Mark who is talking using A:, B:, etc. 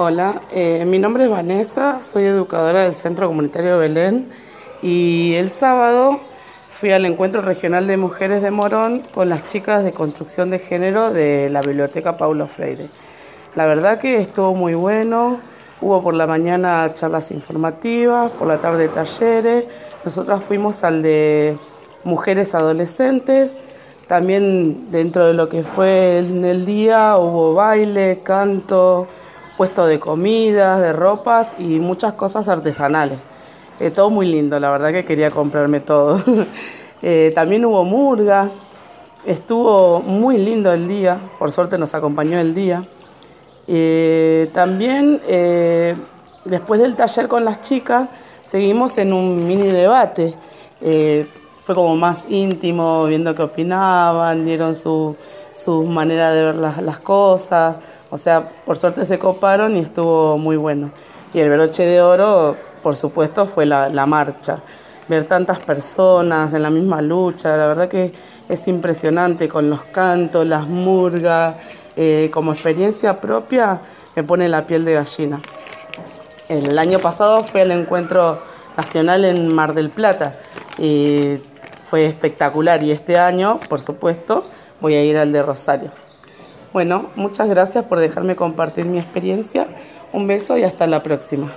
A: Hola, eh, mi nombre es Vanessa, soy educadora del Centro Comunitario Belén y el sábado fui al encuentro regional de mujeres de Morón con las chicas de construcción de género de la Biblioteca Paulo Freire. La verdad que estuvo muy bueno, hubo por la mañana charlas informativas, por la tarde talleres, nosotras fuimos al de mujeres adolescentes, también dentro de lo que fue en el día hubo baile, canto, puesto de comidas, de ropas y muchas cosas artesanales. Eh, todo muy lindo, la verdad que quería comprarme todo. Eh, también hubo murga, estuvo muy lindo el día, por suerte nos acompañó el día. Eh, también después del taller con las chicas seguimos en un mini debate. fue como más íntimo, viendo qué opinaban, dieron su, su manera de ver las, cosas. O sea, por suerte se coparon y estuvo muy bueno. Y el broche de oro, por supuesto, fue la, marcha. Ver tantas personas en la misma lucha, la verdad que es impresionante con los cantos, las murgas, eh, como experiencia propia me pone la piel de gallina. El año pasado fue el encuentro nacional en Mar del Plata y fue espectacular y este año, por supuesto, voy a ir al de Rosario. Bueno, muchas gracias por dejarme compartir mi experiencia. Un beso y hasta la próxima.